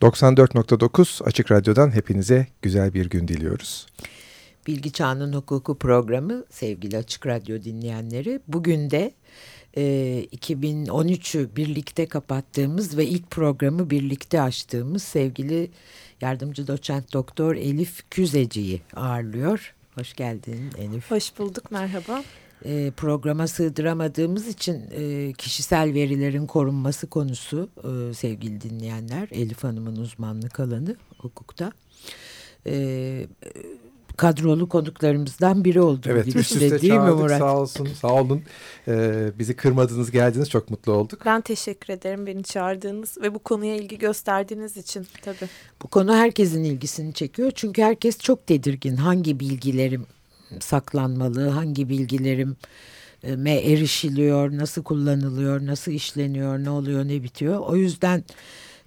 94.9 Açık Radyo'dan hepinize güzel bir gün diliyoruz. Bilgi Çağının Hukuku programı sevgili Açık Radyo dinleyenleri. Bugün de e, 2013'ü birlikte kapattığımız ve ilk programı birlikte açtığımız sevgili yardımcı doçent doktor Elif Küzeci'yi ağırlıyor. Hoş geldin Elif. Hoş bulduk, merhaba. E, programa sığdıramadığımız için e, kişisel verilerin korunması konusu e, sevgili dinleyenler. Elif Hanım'ın uzmanlık alanı hukukta. E, kadrolu konuklarımızdan biri oldu. Evet üst üste değil mi Murat? Sağ olsun sağ olun. Ee, bizi kırmadınız geldiniz çok mutlu olduk. Ben teşekkür ederim beni çağırdığınız ve bu konuya ilgi gösterdiğiniz için tabii. Bu konu herkesin ilgisini çekiyor çünkü herkes çok tedirgin hangi bilgilerim saklanmalı, hangi bilgilerim me erişiliyor, nasıl kullanılıyor, nasıl işleniyor, ne oluyor, ne bitiyor. O yüzden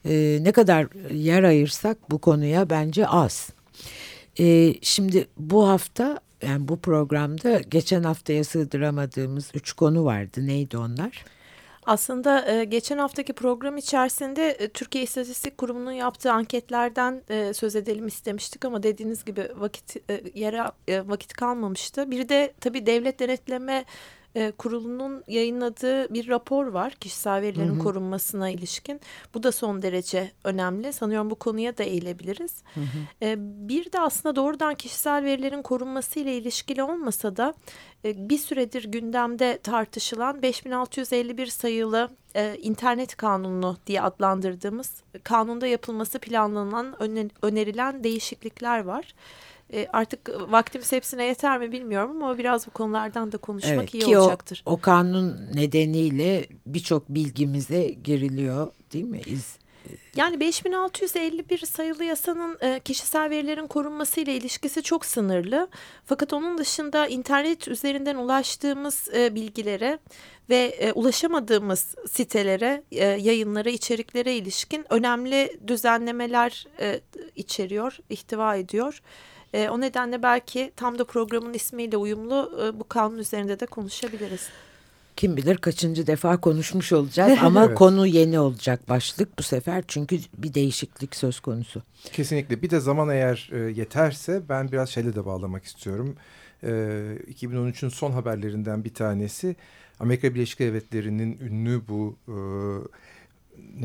e, ne kadar yer ayırsak bu konuya bence az. E, şimdi bu hafta yani bu programda geçen haftaya sığdıramadığımız üç konu vardı. Neydi onlar? Aslında e, geçen haftaki program içerisinde e, Türkiye İstatistik Kurumu'nun yaptığı anketlerden e, söz edelim istemiştik ama dediğiniz gibi vakit e, yere e, vakit kalmamıştı. Bir de tabii devlet denetleme e, kurulunun yayınladığı bir rapor var kişisel verilerin hı hı. korunmasına ilişkin. Bu da son derece önemli. Sanıyorum bu konuya da eğilebiliriz. Hı hı. E, bir de aslında doğrudan kişisel verilerin korunması ile ilişkili olmasa da e, bir süredir gündemde tartışılan 5651 sayılı e, internet kanunu diye adlandırdığımız kanunda yapılması planlanan önerilen değişiklikler var. E, artık vaktimiz hepsine yeter mi bilmiyorum ama biraz bu konulardan da konuşmak evet, iyi olacaktır. O, o kanun nedeniyle birçok bilgimize giriliyor değil mi? İz, yani 5651 sayılı yasanın e, kişisel verilerin korunması ile ilişkisi çok sınırlı. Fakat onun dışında internet üzerinden ulaştığımız e, bilgilere ve e, ulaşamadığımız sitelere, e, yayınlara, içeriklere ilişkin önemli düzenlemeler e, içeriyor, ihtiva ediyor. E, o nedenle belki tam da programın ismiyle uyumlu e, bu kanun üzerinde de konuşabiliriz. Kim bilir kaçıncı defa konuşmuş olacağız ama evet. konu yeni olacak başlık bu sefer çünkü bir değişiklik söz konusu. Kesinlikle bir de zaman eğer e, yeterse ben biraz şeyle de bağlamak istiyorum. E, 2013'ün son haberlerinden bir tanesi Amerika Birleşik Devletleri'nin ünlü bu e,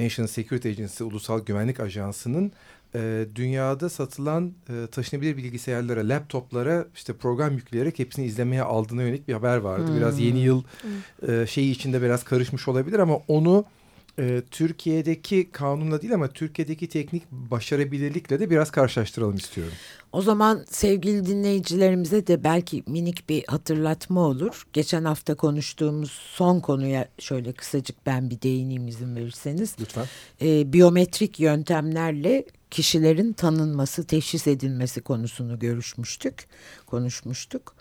National Security Agency Ulusal Güvenlik Ajansı'nın e, dünyada satılan e, taşınabilir bilgisayarlara, laptoplara işte program yükleyerek hepsini izlemeye aldığına yönelik bir haber vardı. Hmm. Biraz yeni yıl hmm. e, şeyi içinde biraz karışmış olabilir ama onu e, Türkiye'deki kanunla değil ama Türkiye'deki teknik başarabilirlikle de biraz karşılaştıralım istiyorum. O zaman sevgili dinleyicilerimize de belki minik bir hatırlatma olur. Geçen hafta konuştuğumuz son konuya şöyle kısacık ben bir değineyim izin verirseniz. Lütfen. E, biyometrik yöntemlerle kişilerin tanınması, teşhis edilmesi konusunu görüşmüştük, konuşmuştuk.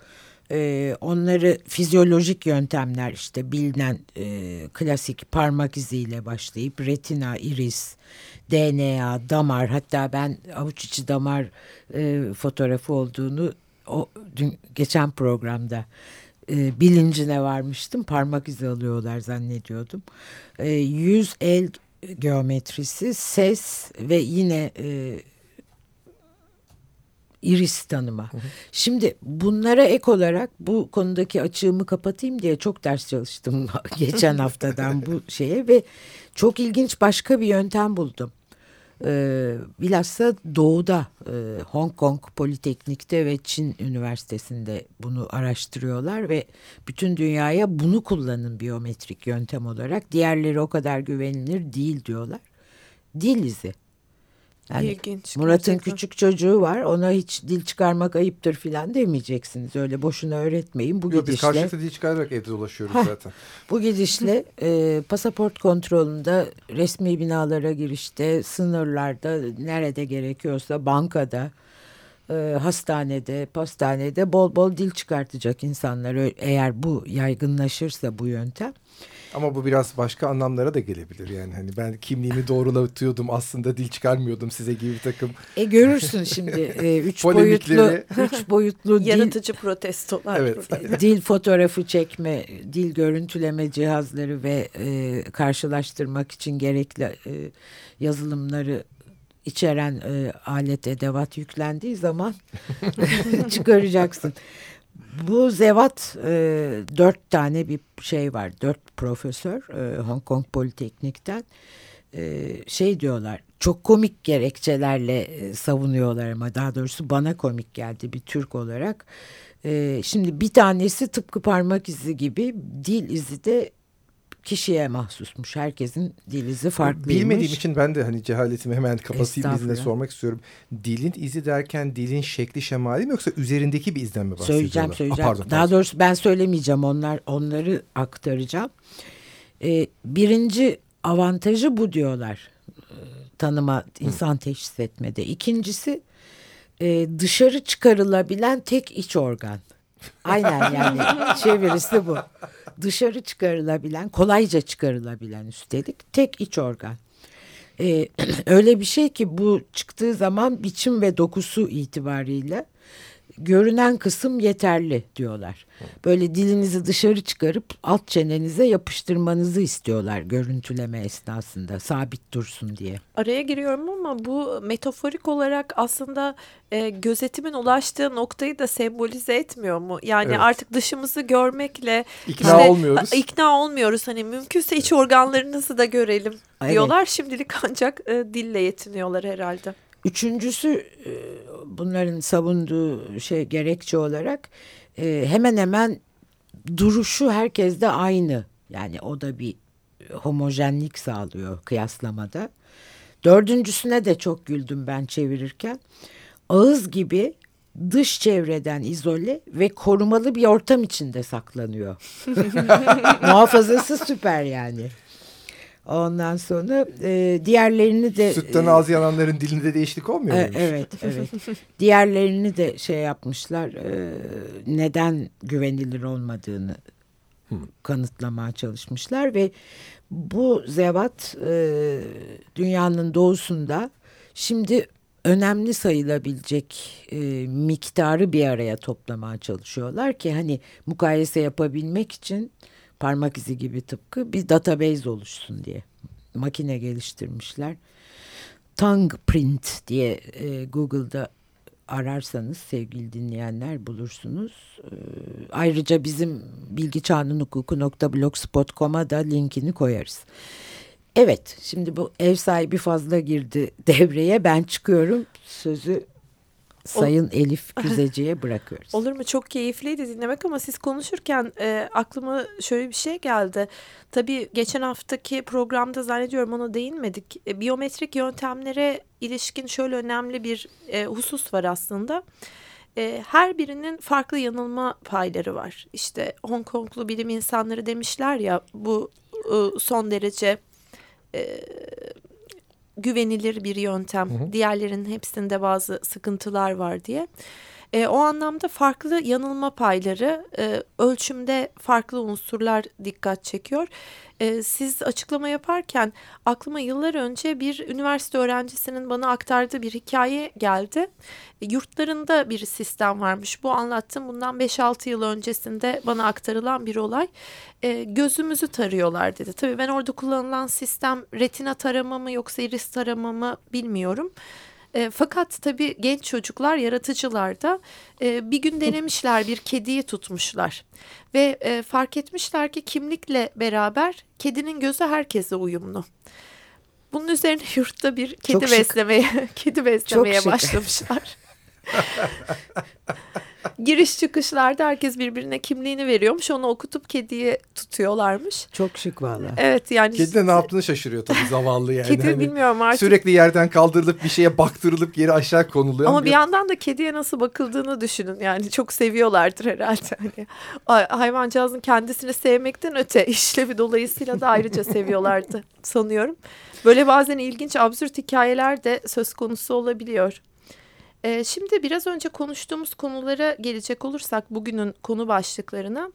Ee, onları fizyolojik yöntemler işte bilinen e, klasik parmak iziyle başlayıp retina, iris, DNA, damar hatta ben avuç içi damar e, fotoğrafı olduğunu o dün geçen programda e, bilincine varmıştım. Parmak izi alıyorlar zannediyordum. E, yüz el geometrisi, ses ve yine e, iris tanıma. Hı hı. Şimdi bunlara ek olarak bu konudaki açığımı kapatayım diye çok ders çalıştım geçen haftadan bu şeye ve çok ilginç başka bir yöntem buldum. Ee, bilhassa doğuda e, Hong Kong Politeknik'te ve Çin Üniversitesi'nde bunu araştırıyorlar ve bütün dünyaya bunu kullanın biyometrik yöntem olarak. Diğerleri o kadar güvenilir değil diyorlar. Dil izi. Yani İlginç. Murat'ın küçük çocuğu var. Ona hiç dil çıkarmak ayıptır filan demeyeceksiniz. Öyle boşuna öğretmeyin. Bu Yok, gidişle. Biz karşılıklı dil çıkararak evde dolaşıyoruz heh, zaten. Bu gidişle e, pasaport kontrolünde, resmi binalara girişte, sınırlarda, nerede gerekiyorsa bankada, e, hastanede, pastanede bol bol dil çıkartacak insanlar. Eğer bu yaygınlaşırsa bu yöntem. Ama bu biraz başka anlamlara da gelebilir yani hani ben kimliğimi doğrulatıyordum aslında dil çıkarmıyordum size gibi bir takım. E görürsün şimdi e, üç boyutlu üç boyutlu dil, yaratıcı protestolar. Evet. dil fotoğrafı çekme, dil görüntüleme cihazları ve e, karşılaştırmak için gerekli e, yazılımları içeren e, alet edevat yüklendiği zaman çıkaracaksın. Bu zevat e, dört tane bir şey var. Dört profesör e, Hong Kong Politeknik'ten e, şey diyorlar. Çok komik gerekçelerle e, savunuyorlar ama daha doğrusu bana komik geldi bir Türk olarak. E, şimdi bir tanesi tıpkı parmak izi gibi dil izi de kişiye mahsusmuş. Herkesin dil izi farklıymış. Bilmediğim için ben de hani cehaletimi hemen kapatayım izine sormak istiyorum. Dilin izi derken dilin şekli şemali mi yoksa üzerindeki bir izden mi bahsediyorlar? Söyleyeceğim söyleyeceğim. Aa, pardon, Daha doğrusu ben söylemeyeceğim. Onlar onları aktaracağım. Ee, birinci avantajı bu diyorlar. Ee, tanıma, insan teşhis etmede. İkincisi e, dışarı çıkarılabilen tek iç organ. Aynen yani çevirisi bu. Dışarı çıkarılabilen, kolayca çıkarılabilen üstelik tek iç organ. Ee, öyle bir şey ki bu çıktığı zaman biçim ve dokusu itibariyle görünen kısım yeterli diyorlar. Böyle dilinizi dışarı çıkarıp alt çenenize yapıştırmanızı istiyorlar görüntüleme esnasında sabit dursun diye. Araya giriyorum ama bu metaforik olarak aslında e, gözetimin ulaştığı noktayı da sembolize etmiyor mu? Yani evet. artık dışımızı görmekle ikna işte, olmuyoruz. İkna olmuyoruz. Hani mümkünse iç organlarınızı da görelim diyorlar. Evet. Şimdilik ancak e, dille yetiniyorlar herhalde. Üçüncüsü e, bunların savunduğu şey gerekçe olarak e, hemen hemen duruşu herkeste aynı. Yani o da bir homojenlik sağlıyor kıyaslamada. Dördüncüsüne de çok güldüm ben çevirirken. Ağız gibi dış çevreden izole ve korumalı bir ortam içinde saklanıyor. Muhafazası süper yani. Ondan sonra e, diğerlerini de... Sütten e, ağzı yananların dilinde değişiklik olmuyor e, Evet, evet. diğerlerini de şey yapmışlar. E, neden güvenilir olmadığını hmm. kanıtlamaya çalışmışlar ve bu zevat e, dünyanın doğusunda şimdi önemli sayılabilecek e, miktarı bir araya toplamaya çalışıyorlar ki hani mukayese yapabilmek için parmak izi gibi tıpkı bir database oluşsun diye makine geliştirmişler. Tongue print diye e, Google'da ararsanız sevgili dinleyenler bulursunuz. E, ayrıca bizim bilgi çağının hukuku.blogspot.com'a da linkini koyarız. Evet şimdi bu ev sahibi fazla girdi devreye ben çıkıyorum sözü Sayın Elif Güzeci'ye bırakıyoruz. Olur mu? Çok keyifliydi dinlemek ama siz konuşurken e, aklıma şöyle bir şey geldi. Tabii geçen haftaki programda zannediyorum ona değinmedik. E, biyometrik yöntemlere ilişkin şöyle önemli bir e, husus var aslında. E, her birinin farklı yanılma payları var. İşte Hong Konglu bilim insanları demişler ya bu e, son derece... Güvenilir bir yöntem. Hı hı. Diğerlerinin hepsinde bazı sıkıntılar var diye. E, o anlamda farklı yanılma payları, e, ölçümde farklı unsurlar dikkat çekiyor. E, siz açıklama yaparken aklıma yıllar önce bir üniversite öğrencisinin bana aktardığı bir hikaye geldi. E, yurtlarında bir sistem varmış. Bu anlattım bundan 5-6 yıl öncesinde bana aktarılan bir olay. E, gözümüzü tarıyorlar dedi. Tabii ben orada kullanılan sistem retina tarama mı yoksa iris tarama mı bilmiyorum. E, fakat tabii genç çocuklar yaratıcılar da e, bir gün denemişler bir kediyi tutmuşlar ve e, fark etmişler ki kimlikle beraber kedinin gözü herkese uyumlu. Bunun üzerine yurtta bir kedi Çok beslemeye kedi beslemeye başlamışlar. Giriş çıkışlarda herkes birbirine kimliğini veriyormuş. Onu okutup kediye tutuyorlarmış. Çok şık valla. Evet yani. Kedi de ne yaptığını şaşırıyor tabii zavallı yani. Kedi hani bilmiyorum artık. Sürekli yerden kaldırılıp bir şeye baktırılıp geri aşağı konuluyor. Ama bir yandan da kediye nasıl bakıldığını düşünün. Yani çok seviyorlardır herhalde. Hani hayvancağızın kendisini sevmekten öte işlevi dolayısıyla da ayrıca seviyorlardı sanıyorum. Böyle bazen ilginç absürt hikayeler de söz konusu olabiliyor. E, şimdi biraz önce konuştuğumuz konulara gelecek olursak bugünün konu başlıklarına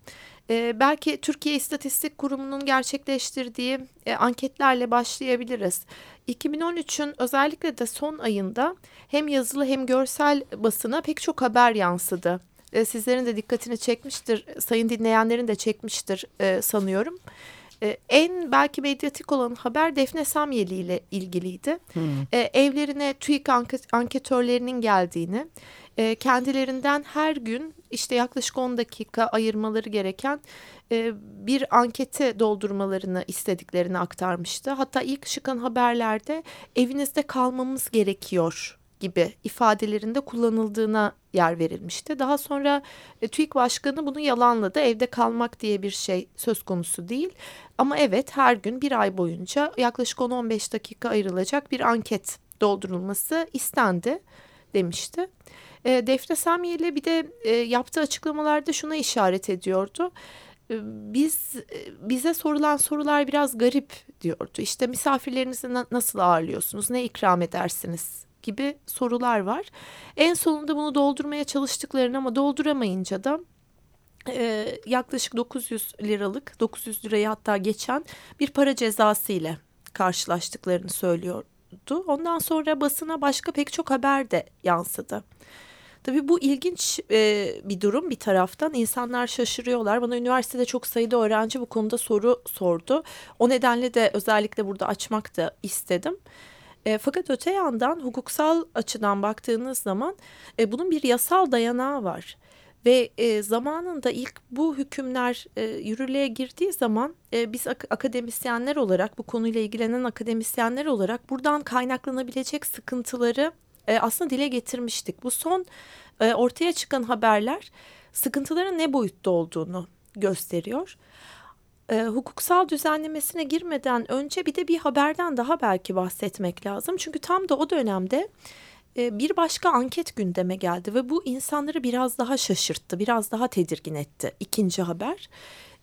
e, belki Türkiye İstatistik Kurumu'nun gerçekleştirdiği e, anketlerle başlayabiliriz. 2013'ün özellikle de son ayında hem yazılı hem görsel basına pek çok haber yansıdı. E, sizlerin de dikkatini çekmiştir, sayın dinleyenlerin de çekmiştir e, sanıyorum. E, en belki medyatik olan haber Defne Samyeli ile ilgiliydi. Hmm. E, evlerine TÜİK anket, anketörlerinin geldiğini, e, kendilerinden her gün işte yaklaşık 10 dakika ayırmaları gereken e, bir ankete doldurmalarını istediklerini aktarmıştı. Hatta ilk çıkan haberlerde evinizde kalmamız gerekiyor gibi ifadelerinde kullanıldığına yer verilmişti. Daha sonra e, TÜİK Başkanı bunu yalanladı. Evde kalmak diye bir şey söz konusu değil. Ama evet her gün bir ay boyunca yaklaşık 10-15 dakika ayrılacak bir anket doldurulması istendi demişti. E, Defne Samyeli bir de e, yaptığı açıklamalarda şuna işaret ediyordu. E, biz e, bize sorulan sorular biraz garip diyordu. İşte misafirlerinizi na nasıl ağırlıyorsunuz, ne ikram edersiniz gibi sorular var. En sonunda bunu doldurmaya çalıştıklarını ama dolduramayınca da e, yaklaşık 900 liralık 900 lirayı hatta geçen bir para cezası ile karşılaştıklarını söylüyordu. Ondan sonra basına başka pek çok haber de yansıdı. Tabii bu ilginç e, bir durum bir taraftan. insanlar şaşırıyorlar. Bana üniversitede çok sayıda öğrenci bu konuda soru sordu. O nedenle de özellikle burada açmak da istedim. E, fakat öte yandan hukuksal açıdan baktığınız zaman e, bunun bir yasal dayanağı var. Ve e, zamanında ilk bu hükümler e, yürürlüğe girdiği zaman e, biz ak akademisyenler olarak bu konuyla ilgilenen akademisyenler olarak buradan kaynaklanabilecek sıkıntıları e, aslında dile getirmiştik. Bu son e, ortaya çıkan haberler sıkıntıların ne boyutta olduğunu gösteriyor. E, hukuksal düzenlemesine girmeden önce bir de bir haberden daha belki bahsetmek lazım. Çünkü tam da o dönemde e, bir başka anket gündeme geldi ve bu insanları biraz daha şaşırttı, biraz daha tedirgin etti. İkinci haber.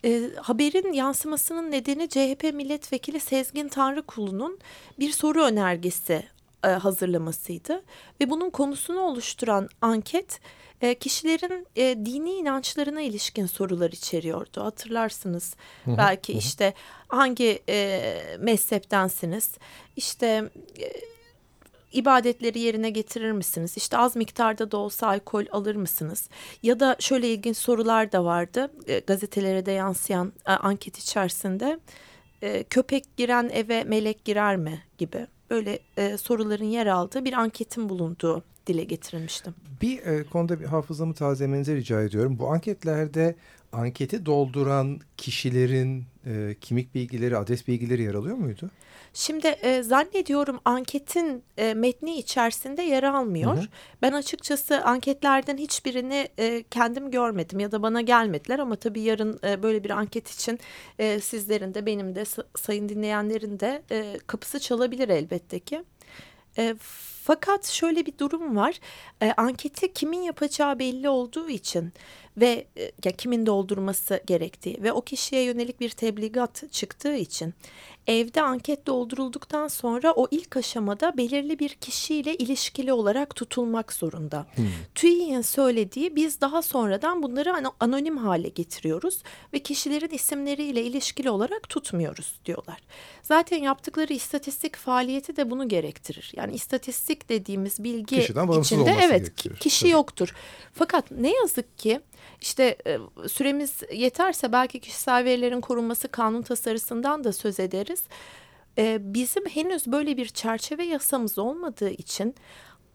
E, haberin yansımasının nedeni CHP milletvekili Sezgin Tanrıkulu'nun bir soru önergesi e, hazırlamasıydı ve bunun konusunu oluşturan anket e, kişilerin e, dini inançlarına ilişkin sorular içeriyordu. Hatırlarsınız hı hı, belki hı. işte hangi e, mezheptensiniz, işte e, ibadetleri yerine getirir misiniz? İşte az miktarda da olsa alkol alır mısınız? Ya da şöyle ilginç sorular da vardı e, gazetelere de yansıyan e, anket içerisinde. E, köpek giren eve melek girer mi gibi böyle e, soruların yer aldığı bir anketin bulunduğu dile getirilmişti. Bir e, konuda bir hafızamı tazelemenizi rica ediyorum. Bu anketlerde anketi dolduran kişilerin e, kimlik bilgileri, adres bilgileri yer alıyor muydu? Şimdi e, zannediyorum anketin e, metni içerisinde yer almıyor. Hı hı. Ben açıkçası anketlerden hiçbirini e, kendim görmedim ya da bana gelmediler ama tabii yarın e, böyle bir anket için e, sizlerin de benim de sayın dinleyenlerin de e, kapısı çalabilir elbette ki. E, fakat şöyle bir durum var. E, anketi kimin yapacağı belli olduğu için ve e, ya kimin doldurması gerektiği ve o kişiye yönelik bir tebligat çıktığı için evde anket doldurulduktan sonra o ilk aşamada belirli bir kişiyle ilişkili olarak tutulmak zorunda. Hmm. TÜİ'nin söylediği biz daha sonradan bunları anonim hale getiriyoruz ve kişilerin isimleriyle ilişkili olarak tutmuyoruz diyorlar. Zaten yaptıkları istatistik faaliyeti de bunu gerektirir. Yani istatistik dediğimiz bilgi içinde evet kişi yoktur. Fakat ne yazık ki işte e, süremiz yeterse belki kişisel verilerin korunması kanun tasarısından da söz ederiz. E, bizim henüz böyle bir çerçeve yasamız olmadığı için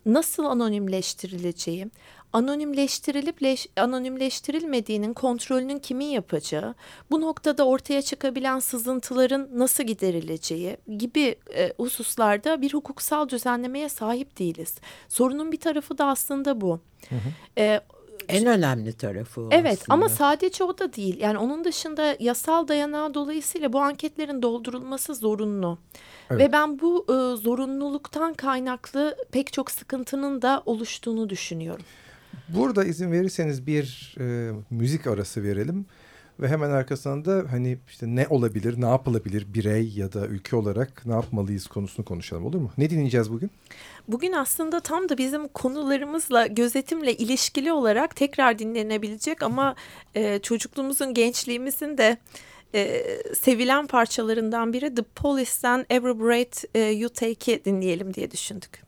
nasıl anonimleştirileceği, anonimleştirilip leş, anonimleştirilmediğinin kontrolünün kimin yapacağı, bu noktada ortaya çıkabilen sızıntıların nasıl giderileceği gibi e, hususlarda bir hukuksal düzenlemeye sahip değiliz. Sorunun bir tarafı da aslında bu. Hı hı. E, en önemli tarafı o Evet aslında. ama sadece o da değil. Yani onun dışında yasal dayanağı dolayısıyla bu anketlerin doldurulması zorunlu. Evet. Ve ben bu e, zorunluluktan kaynaklı pek çok sıkıntının da oluştuğunu düşünüyorum. Burada izin verirseniz bir e, müzik arası verelim ve hemen arkasından da hani işte ne olabilir, ne yapılabilir birey ya da ülke olarak ne yapmalıyız konusunu konuşalım olur mu? Ne dinleyeceğiz bugün? Bugün aslında tam da bizim konularımızla gözetimle ilişkili olarak tekrar dinlenebilecek ama e, çocukluğumuzun gençliğimizin de e, sevilen parçalarından biri The Police'ten Every Breath e, You Take'i dinleyelim diye düşündük.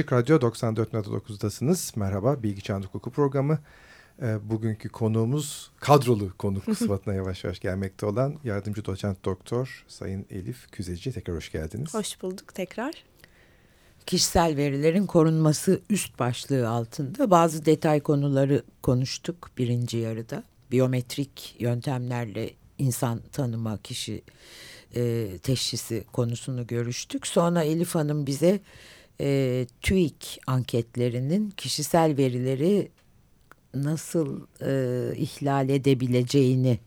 Açık Radyo 94.9'dasınız. Merhaba Bilgi Çağın Hukuku programı. E, bugünkü konuğumuz kadrolu konuk sıfatına yavaş yavaş gelmekte olan yardımcı doçent doktor Sayın Elif Küzeci. Tekrar hoş geldiniz. Hoş bulduk tekrar. Kişisel verilerin korunması üst başlığı altında bazı detay konuları konuştuk birinci yarıda. Biyometrik yöntemlerle insan tanıma, kişi e, teşhisi konusunu görüştük. Sonra Elif Hanım bize e, TÜİK anketlerinin kişisel verileri nasıl e, ihlal edebileceğini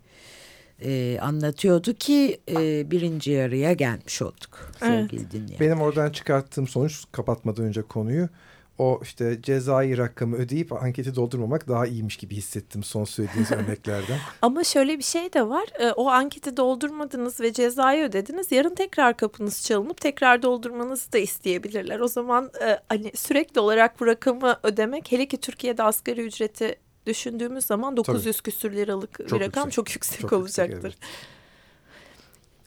e, anlatıyordu ki e, birinci yarıya gelmiş olduk sevgili evet. dinleyen. Benim oradan çıkarttığım sonuç kapatmadan önce konuyu o işte cezai rakamı ödeyip anketi doldurmamak daha iyiymiş gibi hissettim son söylediğiniz örneklerden. Ama şöyle bir şey de var. E, o anketi doldurmadınız ve cezayı ödediniz. Yarın tekrar kapınız çalınıp tekrar doldurmanızı da isteyebilirler. O zaman e, hani sürekli olarak bu rakamı ödemek hele ki Türkiye'de asgari ücreti düşündüğümüz zaman 900 Tabii. küsür liralık çok bir rakam yüksek. çok yüksek çok olacaktır. Yüksek, evet.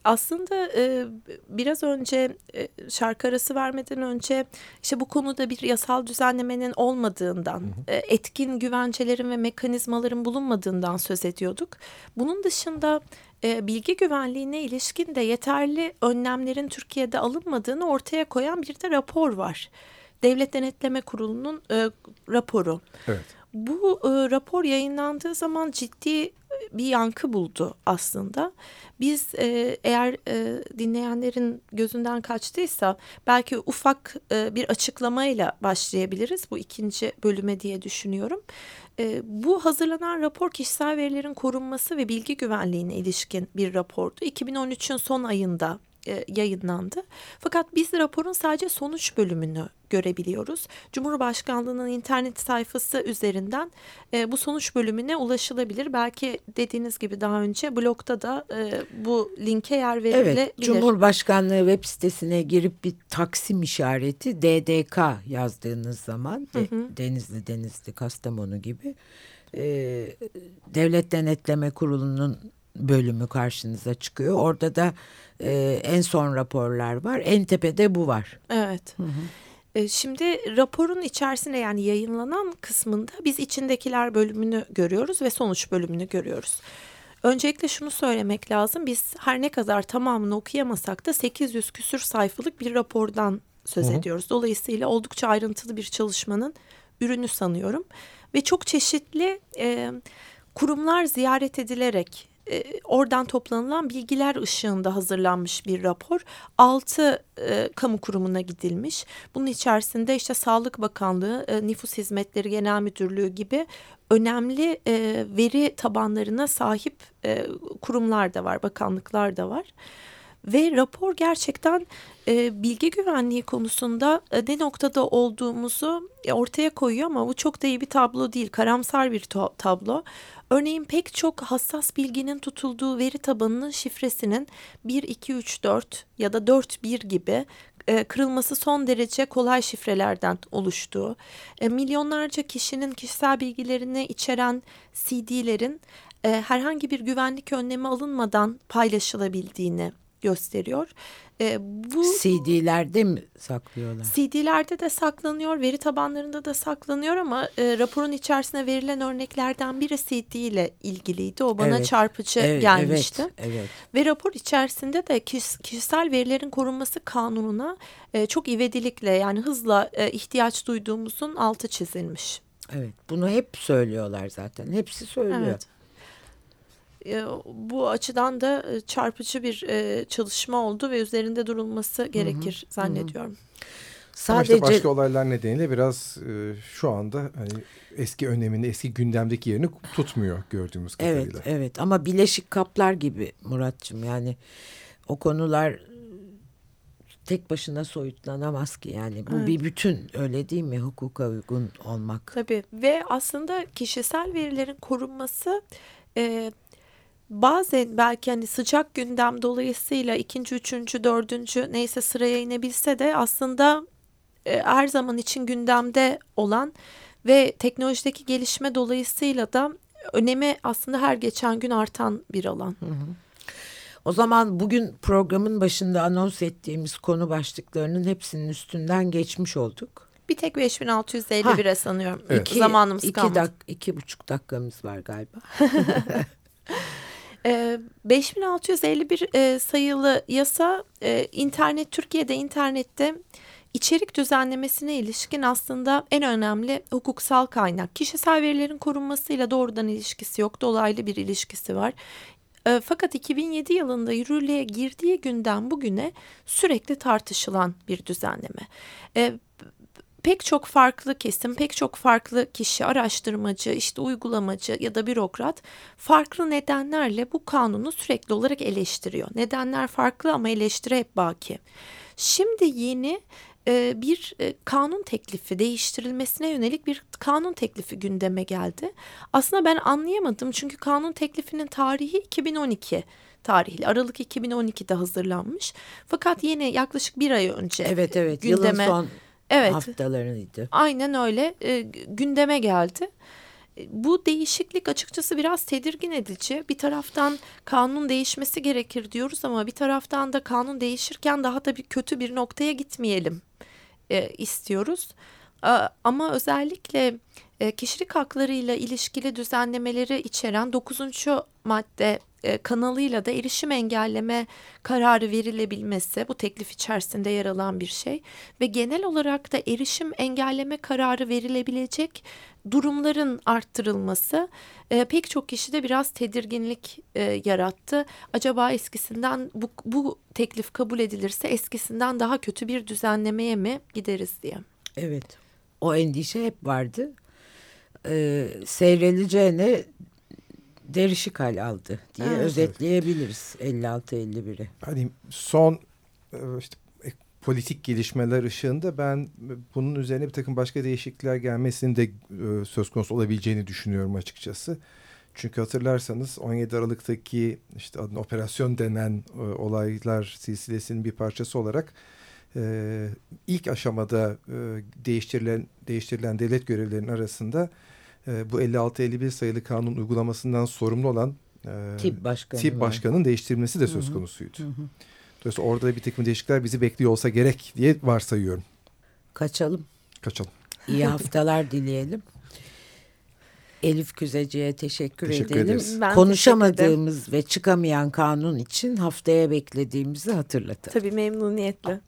Aslında e, biraz önce e, şarkı arası vermeden önce işte bu konuda bir yasal düzenlemenin olmadığından, hı hı. E, etkin güvencelerin ve mekanizmaların bulunmadığından söz ediyorduk. Bunun dışında e, bilgi güvenliğine ilişkin de yeterli önlemlerin Türkiye'de alınmadığını ortaya koyan bir de rapor var. Devlet Denetleme Kurulu'nun e, raporu. Evet. Bu e, rapor yayınlandığı zaman ciddi bir yankı buldu aslında. Biz e, eğer e, dinleyenlerin gözünden kaçtıysa belki ufak e, bir açıklamayla başlayabiliriz bu ikinci bölüme diye düşünüyorum. E, bu hazırlanan rapor kişisel verilerin korunması ve bilgi güvenliğine ilişkin bir rapordu. 2013'ün son ayında e, yayınlandı. Fakat biz raporun sadece sonuç bölümünü görebiliyoruz. Cumhurbaşkanlığının internet sayfası üzerinden e, bu sonuç bölümüne ulaşılabilir. Belki dediğiniz gibi daha önce blogda da e, bu linke yer verilebilir. Evet, Cumhurbaşkanlığı web sitesine girip bir taksim işareti DDK yazdığınız zaman hı hı. Denizli, Denizli, Kastamonu gibi e, Devlet Denetleme Kurulu'nun bölümü karşınıza çıkıyor. Orada da e, en son raporlar var. En tepede bu var. Evet. Hı hı. E, şimdi raporun içerisinde yani yayınlanan kısmında biz içindekiler bölümünü görüyoruz ve sonuç bölümünü görüyoruz. Öncelikle şunu söylemek lazım. Biz her ne kadar tamamını okuyamasak da 800 küsür sayfalık bir rapordan söz Hı. ediyoruz. Dolayısıyla oldukça ayrıntılı bir çalışmanın ürünü sanıyorum. Ve çok çeşitli e, kurumlar ziyaret edilerek e, oradan toplanılan bilgiler ışığında hazırlanmış bir rapor. Altı e, kamu kurumuna gidilmiş. Bunun içerisinde işte Sağlık Bakanlığı, e, Nüfus Hizmetleri Genel Müdürlüğü gibi önemli e, veri tabanlarına sahip e, kurumlar da var, bakanlıklar da var. Ve rapor gerçekten e, bilgi güvenliği konusunda e, ne noktada olduğumuzu e, ortaya koyuyor ama bu çok da iyi bir tablo değil. Karamsar bir tablo. Örneğin pek çok hassas bilginin tutulduğu veri tabanının şifresinin 1, 2, 3, 4 ya da 4, 1 gibi e, kırılması son derece kolay şifrelerden oluştuğu, e, milyonlarca kişinin kişisel bilgilerini içeren CD'lerin e, herhangi bir güvenlik önlemi alınmadan paylaşılabildiğini gösteriyor. E, bu CD'lerde mi saklıyorlar? CD'lerde de saklanıyor, veri tabanlarında da saklanıyor ama e, raporun içerisine verilen örneklerden biri CD ile ilgiliydi. O bana evet, çarpıcı evet, gelmişti. Evet, evet. Ve rapor içerisinde de kişisel verilerin korunması kanununa e, çok ivedilikle yani hızla e, ihtiyaç duyduğumuzun altı çizilmiş. Evet, bunu hep söylüyorlar zaten. Hepsi söylüyor. Evet. E, bu açıdan da e, çarpıcı bir e, çalışma oldu ve üzerinde durulması gerekir hı hı. zannediyorum. Hı hı. Sadece Ama işte başka olaylar nedeniyle biraz e, şu anda hani eski önemini, eski gündemdeki yerini tutmuyor gördüğümüz kadarıyla. Evet, evet ama bileşik kaplar gibi Muratçım yani o konular tek başına soyutlanamaz ki yani bu evet. bir bütün öyle değil mi hukuka uygun olmak. Tabii ve aslında kişisel verilerin korunması e, bazen belki hani sıcak gündem dolayısıyla ikinci, üçüncü, dördüncü neyse sıraya inebilse de aslında e, her zaman için gündemde olan ve teknolojideki gelişme dolayısıyla da önemi aslında her geçen gün artan bir alan. Hı hı. O zaman bugün programın başında anons ettiğimiz konu başlıklarının hepsinin üstünden geçmiş olduk. Bir tek 5651'e sanıyorum. Evet. İki, Zamanımız iki kalmadı. Dak, iki buçuk dakikamız var galiba. E, 5651 e, sayılı yasa e, internet Türkiye'de internette içerik düzenlemesine ilişkin aslında en önemli hukuksal kaynak. Kişisel verilerin korunmasıyla doğrudan ilişkisi yok, dolaylı bir ilişkisi var. E, fakat 2007 yılında yürürlüğe girdiği günden bugüne sürekli tartışılan bir düzenleme. E, pek çok farklı kesim, pek çok farklı kişi, araştırmacı, işte uygulamacı ya da bürokrat farklı nedenlerle bu kanunu sürekli olarak eleştiriyor. Nedenler farklı ama eleştiri hep baki. Şimdi yeni e, bir e, kanun teklifi değiştirilmesine yönelik bir kanun teklifi gündeme geldi. Aslında ben anlayamadım çünkü kanun teklifinin tarihi 2012 tarihli Aralık 2012'de hazırlanmış. Fakat yine yaklaşık bir ay önce Evet evet gündeme yılın son evet haftalarıydı. Aynen öyle e, gündeme geldi. E, Bu değişiklik açıkçası biraz tedirgin edici. Bir taraftan kanun değişmesi gerekir diyoruz ama bir taraftan da kanun değişirken daha da bir kötü bir noktaya gitmeyelim e, istiyoruz. A- Ama özellikle e, kişilik haklarıyla ilişkili düzenlemeleri içeren 9. madde e, kanalıyla da erişim engelleme kararı verilebilmesi bu teklif içerisinde yer alan bir şey ve genel olarak da erişim engelleme kararı verilebilecek durumların arttırılması e, pek çok kişide biraz tedirginlik e, yarattı. Acaba eskisinden bu, bu teklif kabul edilirse eskisinden daha kötü bir düzenlemeye mi gideriz diye. Evet. O endişe hep vardı. Ee, seyredileceğine derişik hal aldı diye Evet. özetleyebiliriz 56-51'i. Hani son e, işte e, politik gelişmeler ışığında ben bunun üzerine bir takım başka değişiklikler gelmesinin de e, söz konusu olabileceğini düşünüyorum açıkçası. Çünkü hatırlarsanız 17 Aralık'taki işte adına operasyon denen olaylar silsilesinin bir parçası olarak ilk aşamada değiştirilen değiştirilen devlet görevlilerinin arasında e, bu 56-51 sayılı kanun uygulamasından sorumlu olan e, Tip başkanı. tip başkanın değiştirilmesi de söz konusuydu. Hı hı. Dolayısıyla orada bir takım değişiklikler bizi bekliyor olsa gerek diye varsayıyorum. Kaçalım. Kaçalım. İyi haftalar dileyelim. Elif Küzeci'ye teşekkür, Teşekkür edelim. ederiz. Ben Konuşamadığımız ve çıkamayan kanun için haftaya beklediğimizi hatırlatalım. Tabii memnuniyetle.